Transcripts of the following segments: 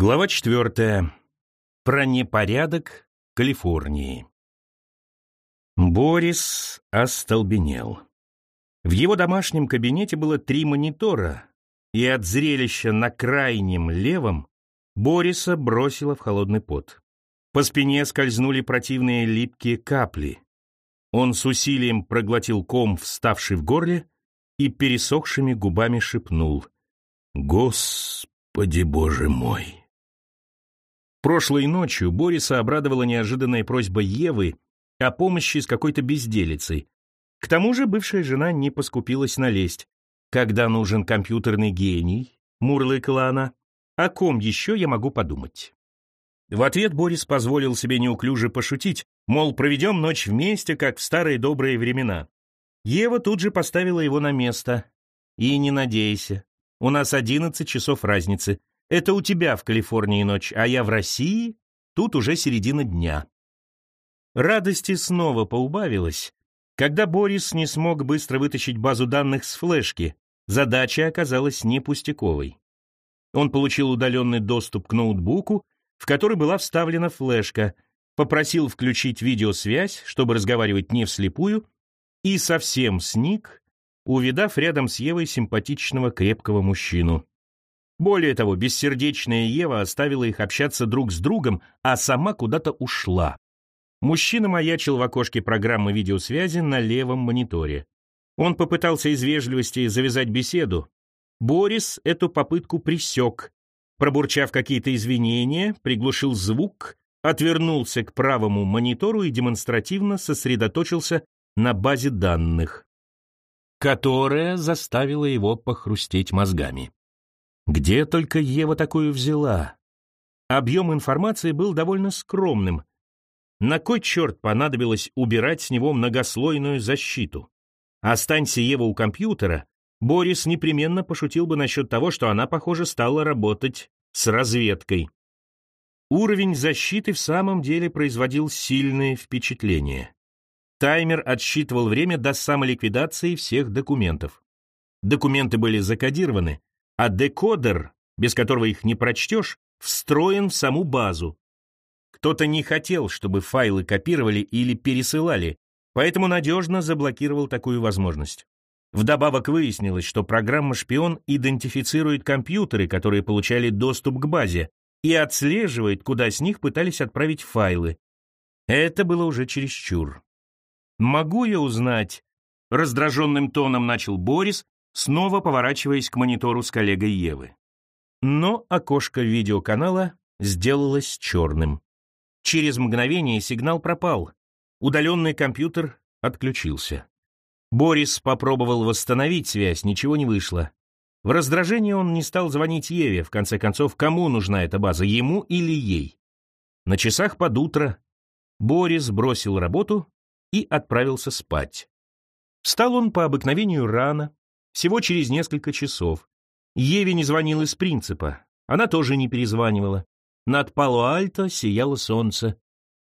Глава четвертая. Про непорядок Калифорнии. Борис остолбенел. В его домашнем кабинете было три монитора, и от зрелища на крайнем левом Бориса бросило в холодный пот. По спине скользнули противные липкие капли. Он с усилием проглотил ком, вставший в горле, и пересохшими губами шепнул «Господи, Боже мой!» Прошлой ночью Бориса обрадовала неожиданная просьба Евы о помощи с какой-то безделицей. К тому же бывшая жена не поскупилась налезть. «Когда нужен компьютерный гений?» — мурлыкала она. «О ком еще я могу подумать?» В ответ Борис позволил себе неуклюже пошутить, мол, проведем ночь вместе, как в старые добрые времена. Ева тут же поставила его на место. «И не надейся. У нас одиннадцать часов разницы. Это у тебя в Калифорнии ночь, а я в России, тут уже середина дня. Радости снова поубавилось, когда Борис не смог быстро вытащить базу данных с флешки. Задача оказалась не пустяковой. Он получил удаленный доступ к ноутбуку, в который была вставлена флешка, попросил включить видеосвязь, чтобы разговаривать не вслепую, и совсем сник, увидав рядом с Евой симпатичного крепкого мужчину. Более того, бессердечная Ева оставила их общаться друг с другом, а сама куда-то ушла. Мужчина маячил в окошке программы видеосвязи на левом мониторе. Он попытался из вежливости завязать беседу. Борис эту попытку присек. Пробурчав какие-то извинения, приглушил звук, отвернулся к правому монитору и демонстративно сосредоточился на базе данных, которая заставила его похрустеть мозгами. Где только Ева такую взяла? Объем информации был довольно скромным. На кой черт понадобилось убирать с него многослойную защиту? Останься Ева у компьютера, Борис непременно пошутил бы насчет того, что она, похоже, стала работать с разведкой. Уровень защиты в самом деле производил сильное впечатление. Таймер отсчитывал время до самоликвидации всех документов. Документы были закодированы, а декодер, без которого их не прочтешь, встроен в саму базу. Кто-то не хотел, чтобы файлы копировали или пересылали, поэтому надежно заблокировал такую возможность. Вдобавок выяснилось, что программа-шпион идентифицирует компьютеры, которые получали доступ к базе, и отслеживает, куда с них пытались отправить файлы. Это было уже чересчур. «Могу я узнать?» Раздраженным тоном начал Борис, снова поворачиваясь к монитору с коллегой Евы. Но окошко видеоканала сделалось черным. Через мгновение сигнал пропал. Удаленный компьютер отключился. Борис попробовал восстановить связь, ничего не вышло. В раздражении он не стал звонить Еве, в конце концов, кому нужна эта база, ему или ей. На часах под утро Борис бросил работу и отправился спать. Встал он по обыкновению рано, всего через несколько часов. Еве не звонил из принципа. Она тоже не перезванивала. Над Пало-Альто сияло солнце.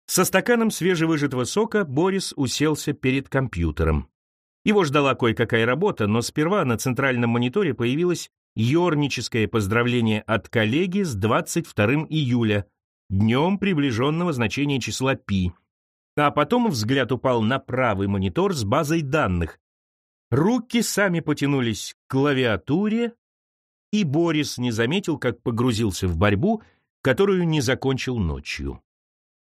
Со стаканом свежевыжатого сока Борис уселся перед компьютером. Его ждала кое-какая работа, но сперва на центральном мониторе появилось ёрническое поздравление от коллеги с 22 июля, днем приближенного значения числа π. А потом взгляд упал на правый монитор с базой данных, Руки сами потянулись к клавиатуре, и Борис не заметил, как погрузился в борьбу, которую не закончил ночью.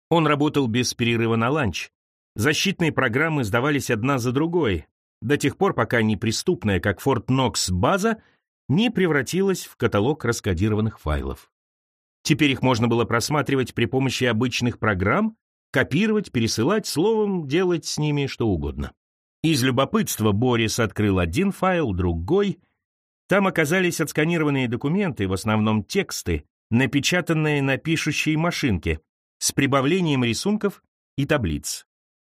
Он работал без перерыва на ланч. Защитные программы сдавались одна за другой, до тех пор, пока неприступная, как Форт Нокс, база не превратилась в каталог раскодированных файлов. Теперь их можно было просматривать при помощи обычных программ, копировать, пересылать, словом, делать с ними что угодно. Из любопытства Борис открыл один файл, другой. Там оказались отсканированные документы, в основном тексты, напечатанные на пишущей машинке, с прибавлением рисунков и таблиц.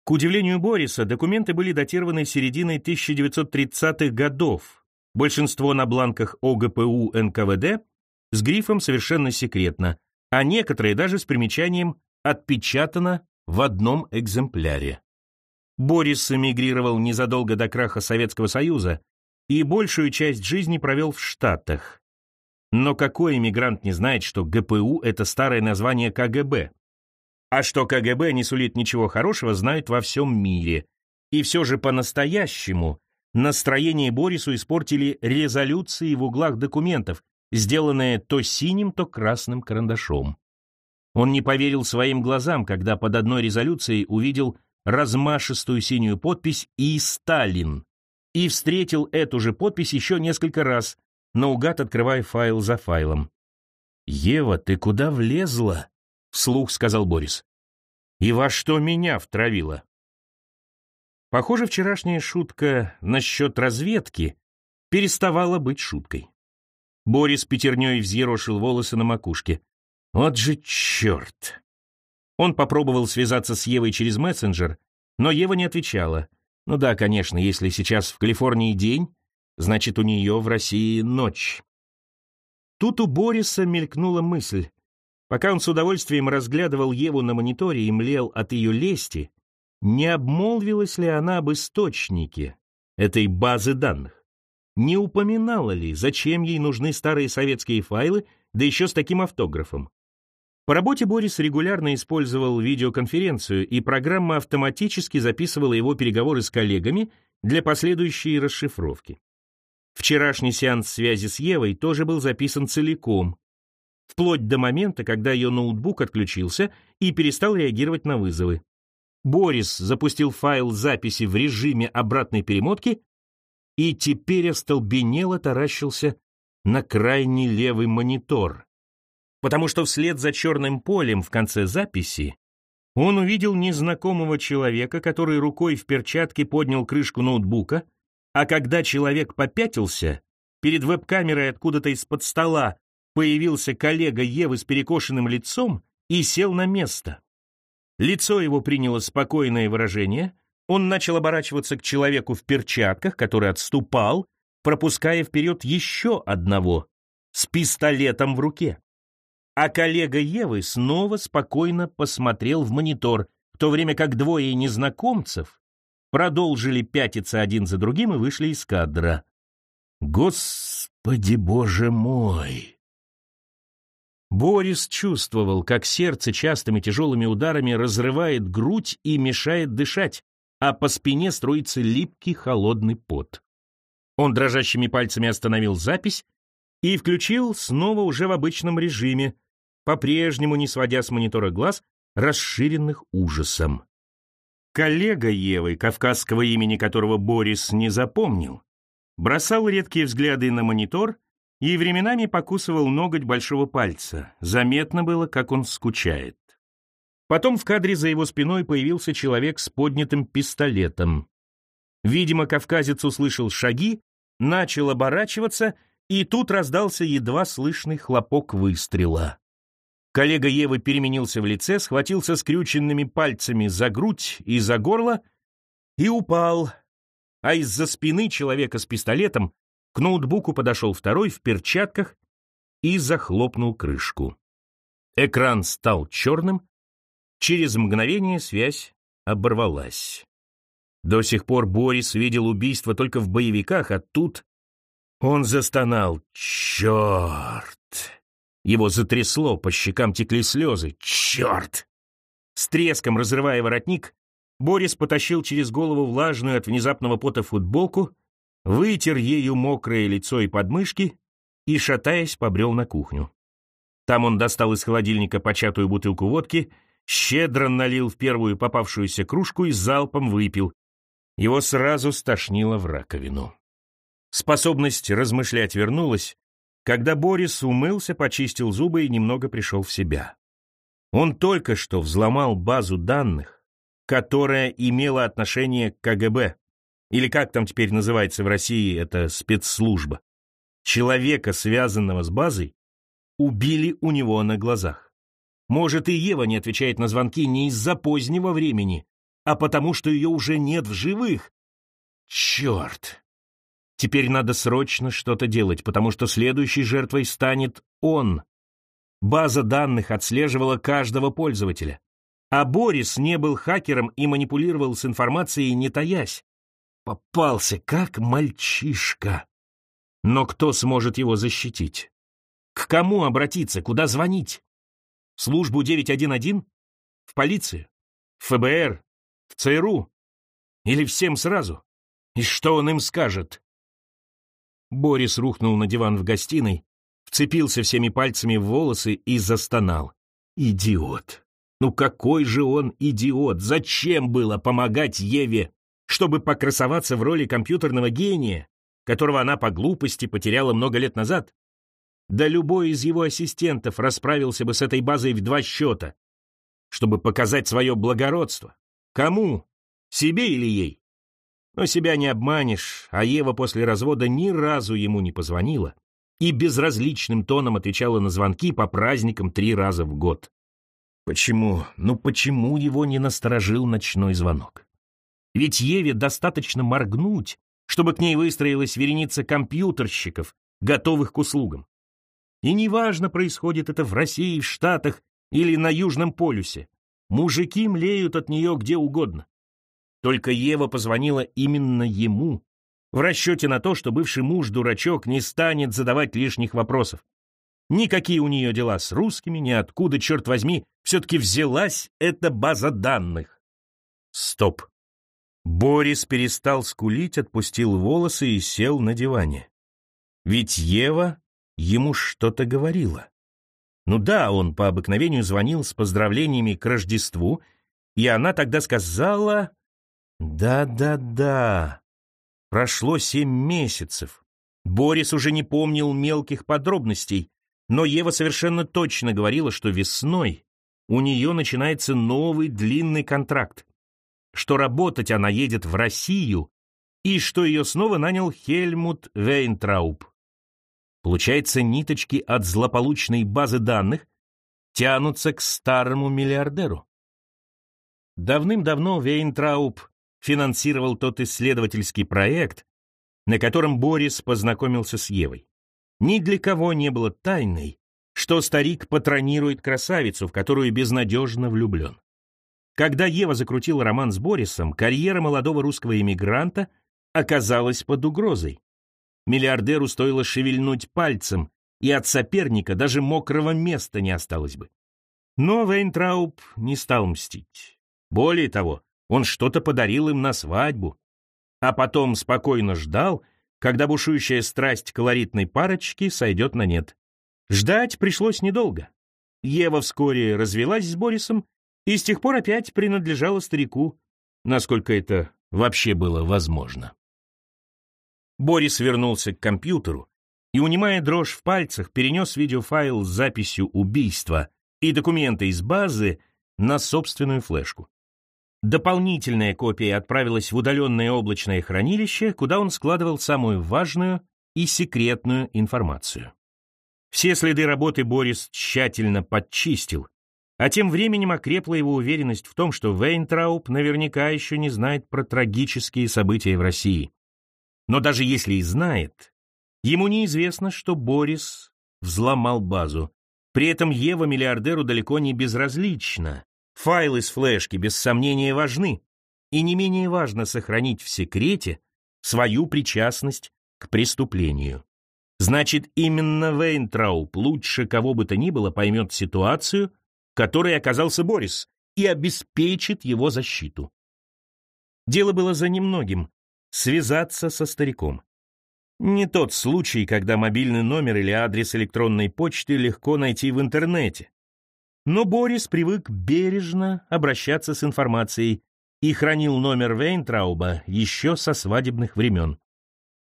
К удивлению Бориса, документы были датированы серединой 1930-х годов, большинство на бланках ОГПУ НКВД с грифом «Совершенно секретно», а некоторые даже с примечанием «Отпечатано в одном экземпляре». Борис эмигрировал незадолго до краха Советского Союза и большую часть жизни провел в Штатах. Но какой иммигрант не знает, что ГПУ — это старое название КГБ? А что КГБ не сулит ничего хорошего, знают во всем мире. И все же по-настоящему настроение Борису испортили резолюции в углах документов, сделанные то синим, то красным карандашом. Он не поверил своим глазам, когда под одной резолюцией увидел размашистую синюю подпись «И Сталин» и встретил эту же подпись еще несколько раз, наугад открывая файл за файлом. «Ева, ты куда влезла?» — вслух сказал Борис. «И во что меня втравила?» Похоже, вчерашняя шутка насчет разведки переставала быть шуткой. Борис пятерней взъерошил волосы на макушке. Вот же черт! Он попробовал связаться с Евой через мессенджер, но Ева не отвечала. Ну да, конечно, если сейчас в Калифорнии день, значит, у нее в России ночь. Тут у Бориса мелькнула мысль. Пока он с удовольствием разглядывал Еву на мониторе и млел от ее лести, не обмолвилась ли она об источнике этой базы данных? Не упоминала ли, зачем ей нужны старые советские файлы, да еще с таким автографом? По работе Борис регулярно использовал видеоконференцию, и программа автоматически записывала его переговоры с коллегами для последующей расшифровки. Вчерашний сеанс связи с Евой тоже был записан целиком, вплоть до момента, когда ее ноутбук отключился и перестал реагировать на вызовы. Борис запустил файл записи в режиме обратной перемотки и теперь остолбенело таращился на крайний левый монитор, потому что вслед за черным полем в конце записи он увидел незнакомого человека, который рукой в перчатке поднял крышку ноутбука, а когда человек попятился, перед веб-камерой откуда-то из-под стола появился коллега Евы с перекошенным лицом и сел на место. Лицо его приняло спокойное выражение, он начал оборачиваться к человеку в перчатках, который отступал, пропуская вперед еще одного с пистолетом в руке. А коллега Евы снова спокойно посмотрел в монитор, в то время как двое незнакомцев продолжили пятиться один за другим и вышли из кадра. Господи боже мой! Борис чувствовал, как сердце частыми тяжелыми ударами разрывает грудь и мешает дышать, а по спине струится липкий холодный пот. Он дрожащими пальцами остановил запись и включил снова уже в обычном режиме, по-прежнему не сводя с монитора глаз, расширенных ужасом. Коллега Евы, кавказского имени которого Борис не запомнил, бросал редкие взгляды на монитор и временами покусывал ноготь большого пальца. Заметно было, как он скучает. Потом в кадре за его спиной появился человек с поднятым пистолетом. Видимо, кавказец услышал шаги, начал оборачиваться, и тут раздался едва слышный хлопок выстрела. Коллега Евы переменился в лице, схватился скрюченными пальцами за грудь и за горло и упал, а из-за спины человека с пистолетом к ноутбуку подошел второй в перчатках и захлопнул крышку. Экран стал черным, через мгновение связь оборвалась. До сих пор Борис видел убийство только в боевиках, а тут он застонал. «Черт!» Его затрясло, по щекам текли слезы. «Черт!» С треском разрывая воротник, Борис потащил через голову влажную от внезапного пота футболку, вытер ею мокрое лицо и подмышки и, шатаясь, побрел на кухню. Там он достал из холодильника початую бутылку водки, щедро налил в первую попавшуюся кружку и залпом выпил. Его сразу стошнило в раковину. Способность размышлять вернулась, когда Борис умылся, почистил зубы и немного пришел в себя. Он только что взломал базу данных, которая имела отношение к КГБ, или как там теперь называется в России эта спецслужба. Человека, связанного с базой, убили у него на глазах. Может, и Ева не отвечает на звонки не из-за позднего времени, а потому что ее уже нет в живых. Черт! Теперь надо срочно что-то делать, потому что следующей жертвой станет он. База данных отслеживала каждого пользователя. А Борис не был хакером и манипулировал с информацией, не таясь. Попался, как мальчишка. Но кто сможет его защитить? К кому обратиться, куда звонить? В службу 911? В полицию? В ФБР? В ЦРУ? Или всем сразу? И что он им скажет? Борис рухнул на диван в гостиной, вцепился всеми пальцами в волосы и застонал. Идиот! Ну какой же он идиот! Зачем было помогать Еве, чтобы покрасоваться в роли компьютерного гения, которого она по глупости потеряла много лет назад? Да любой из его ассистентов расправился бы с этой базой в два счета, чтобы показать свое благородство. Кому? Себе или ей? Но себя не обманешь, а Ева после развода ни разу ему не позвонила и безразличным тоном отвечала на звонки по праздникам три раза в год. Почему, ну почему его не насторожил ночной звонок? Ведь Еве достаточно моргнуть, чтобы к ней выстроилась вереница компьютерщиков, готовых к услугам. И неважно, происходит это в России, в Штатах или на Южном полюсе. Мужики млеют от нее где угодно. Только Ева позвонила именно ему, в расчете на то, что бывший муж-дурачок не станет задавать лишних вопросов. Никакие у нее дела с русскими, ни откуда, черт возьми, все-таки взялась эта база данных. Стоп. Борис перестал скулить, отпустил волосы и сел на диване. Ведь Ева ему что-то говорила. Ну да, он по обыкновению звонил с поздравлениями к Рождеству, и она тогда сказала... Да-да-да. Прошло семь месяцев. Борис уже не помнил мелких подробностей, но Ева совершенно точно говорила, что весной у нее начинается новый длинный контракт, что работать она едет в Россию и что ее снова нанял Хельмут Вейнтрауб. Получается, ниточки от злополучной базы данных тянутся к старому миллиардеру. Давным-давно Вейнтрауб финансировал тот исследовательский проект, на котором Борис познакомился с Евой. Ни для кого не было тайной, что старик патронирует красавицу, в которую безнадежно влюблен. Когда Ева закрутила роман с Борисом, карьера молодого русского эмигранта оказалась под угрозой. Миллиардеру стоило шевельнуть пальцем, и от соперника даже мокрого места не осталось бы. Но Вейнтрауб не стал мстить. Более того, он что-то подарил им на свадьбу, а потом спокойно ждал, когда бушующая страсть колоритной парочки сойдет на нет. Ждать пришлось недолго. Ева вскоре развелась с Борисом и с тех пор опять принадлежала старику, насколько это вообще было возможно. Борис вернулся к компьютеру и, унимая дрожь в пальцах, перенес видеофайл с записью убийства и документы из базы на собственную флешку. Дополнительная копия отправилась в удаленное облачное хранилище, куда он складывал самую важную и секретную информацию. Все следы работы Борис тщательно подчистил, а тем временем окрепла его уверенность в том, что Вейнтрауб наверняка еще не знает про трагические события в России. Но даже если и знает, ему неизвестно, что Борис взломал базу. При этом Ева миллиардеру далеко не безразлична, Файлы с флешки без сомнения важны, и не менее важно сохранить в секрете свою причастность к преступлению. Значит, именно Вейнтрауб лучше кого бы то ни было поймет ситуацию, в которой оказался Борис, и обеспечит его защиту. Дело было за немногим — связаться со стариком. Не тот случай, когда мобильный номер или адрес электронной почты легко найти в интернете. Но Борис привык бережно обращаться с информацией и хранил номер Вейнтрауба еще со свадебных времен.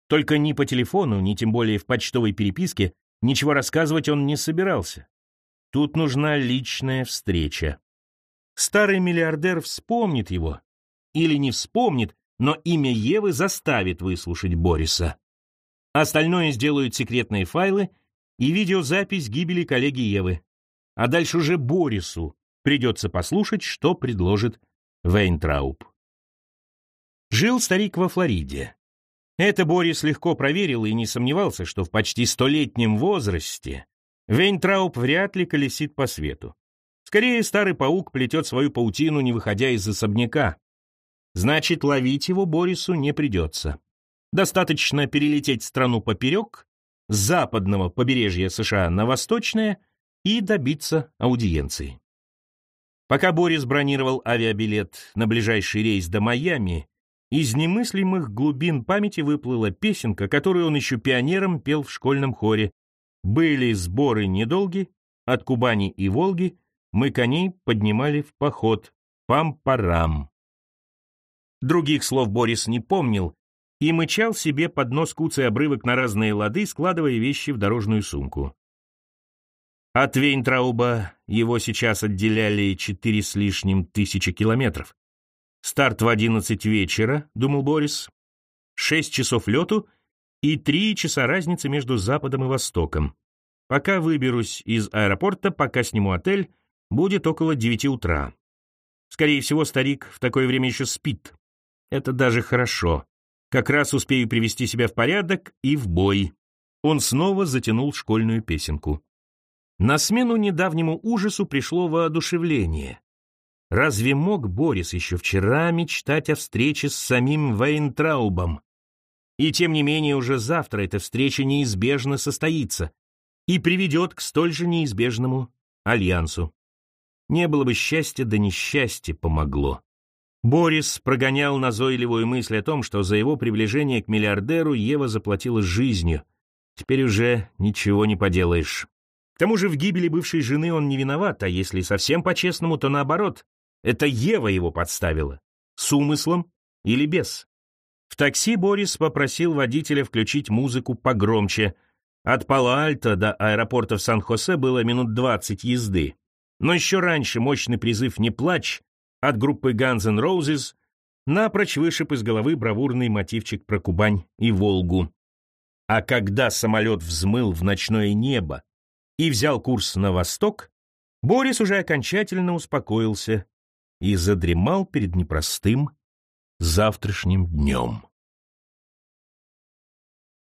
Только ни по телефону, ни тем более в почтовой переписке ничего рассказывать он не собирался. Тут нужна личная встреча. Старый миллиардер вспомнит его. Или не вспомнит, но имя Евы заставит выслушать Бориса. Остальное сделают секретные файлы и видеозапись гибели коллеги Евы а дальше уже Борису придется послушать, что предложит Вейнтрауб. Жил старик во Флориде. Это Борис легко проверил и не сомневался, что в почти столетнем возрасте Вейнтрауб вряд ли колесит по свету. Скорее, старый паук плетет свою паутину, не выходя из особняка. Значит, ловить его Борису не придется. Достаточно перелететь страну поперек с западного побережья США на восточное и добиться аудиенции. Пока Борис бронировал авиабилет на ближайший рейс до Майами, из немыслимых глубин памяти выплыла песенка, которую он еще пионером пел в школьном хоре. Были сборы недолги, от Кубани и Волги мы коней поднимали в поход. Пам-парам. Других слов Борис не помнил и мычал себе под нос куцый обрывок на разные лады, складывая вещи в дорожную сумку. От Вейнтрауба его сейчас отделяли четыре с лишним тысячи километров. Старт в одиннадцать вечера, думал Борис, шесть часов лету и три часа разницы между Западом и Востоком. Пока выберусь из аэропорта, пока сниму отель, будет около девяти утра. Скорее всего, старик в такое время еще спит. Это даже хорошо. Как раз успею привести себя в порядок и в бой. Он снова затянул школьную песенку. На смену недавнему ужасу пришло воодушевление. Разве мог Борис еще вчера мечтать о встрече с самим Вейнтраубом? И тем не менее уже завтра эта встреча неизбежно состоится и приведет к столь же неизбежному альянсу. Не было бы счастья, да несчастье помогло. Борис прогонял назойливую мысль о том, что за его приближение к миллиардеру Ева заплатила жизнью. Теперь уже ничего не поделаешь. К тому же в гибели бывшей жены он не виноват, а если совсем по-честному, то наоборот. Это Ева его подставила. С умыслом или без. В такси Борис попросил водителя включить музыку погромче. От Пало-Альто до аэропорта в Сан-Хосе было минут 20 езды. Но еще раньше мощный призыв «Не плачь» от группы Guns N' Roses напрочь вышиб из головы бравурный мотивчик про Кубань и Волгу. А когда самолет взмыл в ночное небо, и взял курс на восток, Борис уже окончательно успокоился и задремал перед непростым завтрашним днем.